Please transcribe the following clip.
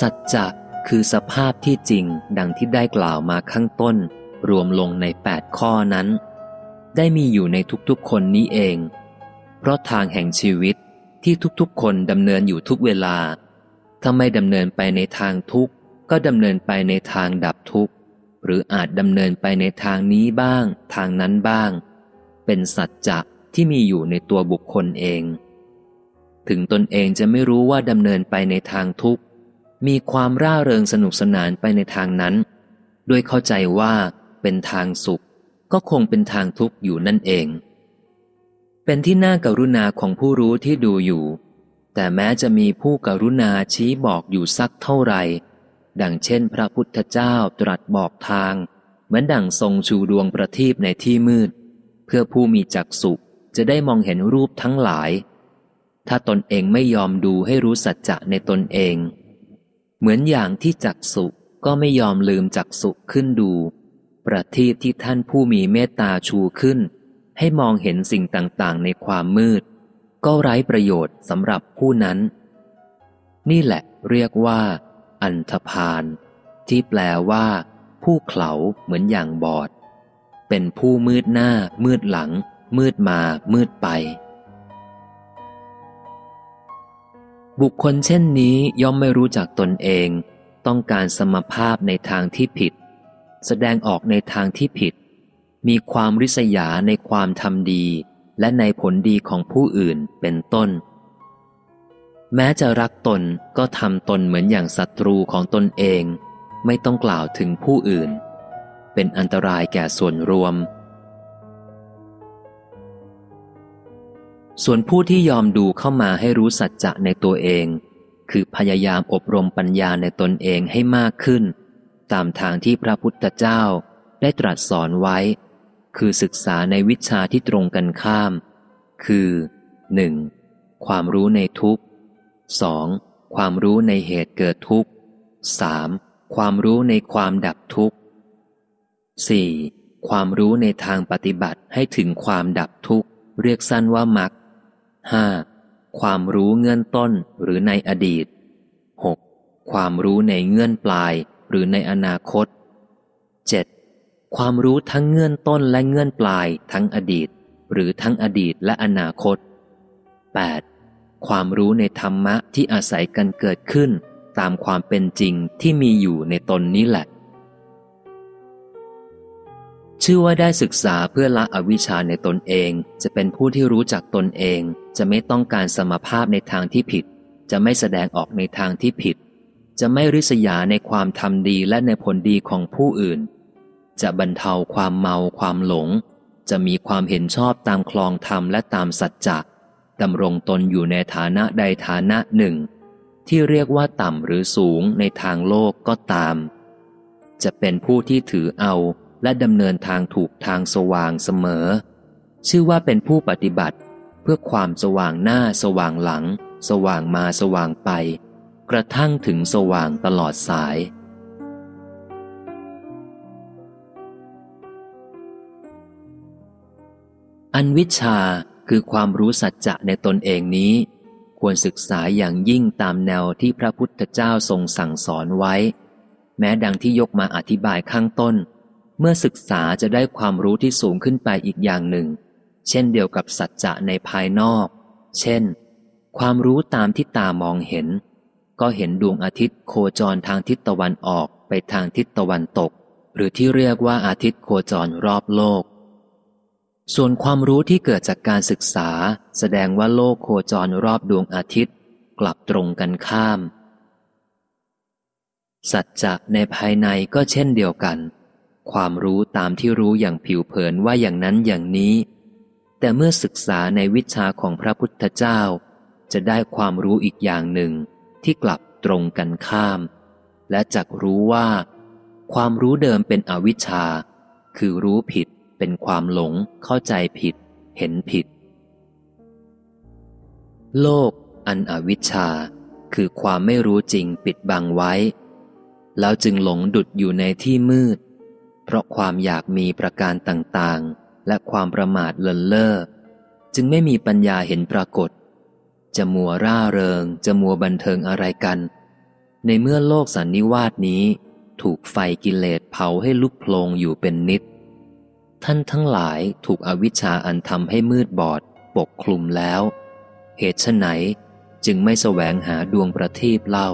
สัจจะคือสภาพที่จริงดังที่ได้กล่าวมาข้างต้น รวมลงในแปดข้อนั้น ได้มีอยู่ในทุกๆคนนี้เอง เพราะทางแห่งชีวิตที่ทุกๆ คนดำเนินอยู่ทุกเวลา ถ้าไม่ดำเนินไปในทางทุกข์ ก็ดำเนินไปในทางดับทุกข์ หรืออาจดำเนินไปในทางนี้บ้าง ทางนั้นบ้าง เป็นสัจจะที่มีอยู่ในตัวบุคคลเอง ถึงตนเองจะไม่รู้ว่าดำเนินไปในทางทุกข์ มีความร่าเริงสนุกสนานไปในทางนั้น ด้วยเข้าใจว่าเป็นทางสุข ก็คงเป็นทางทุกข์อยู่นั่นเอง เป็นที่น่ากรุณาของผู้รู้ที่ดูอยู่ แต่แม้จะมีผู้กรุณาชี้บอกอยู่สักเท่าไหร่ ดังเช่นพระพุทธเจ้าตรัสบอกทาง เหมือนดังทรงชูดวงประทีปในที่มืด เพื่อผู้มีจักษุจะได้มองเห็นรูปทั้งหลาย ถ้าตนเองไม่ยอมดูให้รู้สัจจะในตนเอง เหมือนอย่างที่จักษุก็ไม่ยอมลืมจักษุขึ้นดู ประทีปที่ท่านผู้มีเมตตาชูขึ้น ให้มองเห็นสิ่งต่างๆ ในความมืด ก็ไร้ประโยชน์สำหรับผู้นั้น นี่แหละเรียกว่า อันธพาลที่แปลว่า ผู้เขาเหมือนอย่างบอด เป็นผู้มืดหน้า มืดหลัง มืดมา มืดไป บุคคลเช่นนี้ย่อมไม่รู้จักตนเอง ต้องการสมภาพในทางที่ผิด แสดงออกในทางที่ผิด มีความริษยาในความทำดี และในผลดีของผู้อื่นเป็นต้น แม้จะรักตนก็ทำตนเหมือนอย่างศัตรูของตนเอง ไม่ต้องกล่าวถึงผู้อื่น เป็นอันตรายแก่ส่วนรวม ส่วนผู้ที่ยอมดูเข้ามาให้รู้สัจจะในตัวเอง คือพยายามอบรมปัญญาในตนเองให้มากขึ้น ตามทางที่พระพุทธเจ้าได้ตรัสสอนไว้ คือศึกษาในวิชาที่ตรงกันข้าม คือ 1. ความรู้ในทุกข์ 2. ความรู้ในเหตุเกิดทุกข์ 3. ความรู้ในความดับทุกข์ 4. ความรู้ในทางปฏิบัติให้ถึงความดับทุกข์ เรียกสั้นว่ามัก 5. ความรู้เงื่อนต้นหรือในอดีต 6. ความรู้ในเงื่อนปลายหรือในอนาคต 7. ความรู้ทั้งเงื่อนต้นและเงื่อนปลายทั้งอดีต หรือทั้งอดีตและอนาคต 8. ความรู้ในธรรมะที่อาศัยกันเกิดขึ้น ตามความเป็นจริงที่มีอยู่ในตนนี้แหละ ชื่อว่าได้ศึกษาเพื่อละอวิชชาในตนเอง จะเป็นผู้ที่รู้จักตนเอง จะไม่ต้องการสมภาพในทางที่ผิด จะไม่แสดงออกในทางที่ผิด จะไม่ริษยาในความทำดีและในผลดีของผู้อื่น จะบรรเทาความเมาความหลง จะมีความเห็นชอบตามคลองธรรมและตามสัจจะดำรงตนอยู่ในฐานะใดฐานะหนึ่ง ที่เรียกว่าต่ำหรือสูงในทางโลกก็ตาม จะเป็นผู้ที่ถือเอา และดำเนินทางถูกทางสว่างเสมอ ชื่อว่าเป็นผู้ปฏิบัติ เพื่อความสว่างหน้าสว่างหลัง สว่างมาสว่างไป กระทั่งถึงสว่างตลอดสาย อันวิชาคือความรู้สัจจะในตนเองนี้ ควรศึกษาอย่างยิ่งตามแนวที่พระพุทธเจ้าทรงสั่งสอนไว้ แม้ดังที่ยกมาอธิบายข้างต้น เมื่อศึกษาจะได้ความรู้ที่สูงขึ้นไปอีกอย่างหนึ่ง เช่นเดียวกับสัจจะในภายนอก เช่น ความรู้ตามที่ตามองเห็น ก็เห็นดวงอาทิตย์โคจรทางทิศตะวันออกไปทางทิศตะวันตก หรือที่เรียกว่าอาทิตย์โคจรรอบโลก ส่วนความรู้ที่เกิดจากการศึกษา แสดงว่าโลกโคจรรอบดวงอาทิตย์ กลับตรงกันข้าม สัจจะในภายในก็เช่นเดียวกัน ความรู้ตามที่รู้อย่างผิวเผินว่าอย่างนั้นอย่างนี้ แต่เมื่อศึกษาในวิชาของพระพุทธเจ้า จะได้ความรู้อีกอย่างหนึ่งที่กลับตรงกันข้าม และจักรู้ว่า ความรู้เดิมเป็นอวิชชา คือรู้ผิดเป็นความหลงเข้าใจผิด เห็นผิด โลก อันอวิชชา คือความไม่รู้จริงปิดบังไว้ แล้วจึงหลงดุดอยู่ในที่มืด เพราะความอยากมีประการต่างๆ และความประมาทเลินเล่อจึงไม่มีปัญญาเห็นปรากฏ จะมัวร่าเริง จะมัวบันเทิงอะไรกัน ในเมื่อโลกสันนิวาสนี้ ถูกไฟกิเลสเผาให้ลุกโพลงอยู่เป็นนิด ท่านทั้งหลายถูกอวิชชาอันทำให้มืดบอด ปกคลุมแล้ว เหตุไฉนจึงไม่แสวงหาดวงประทีปเล่า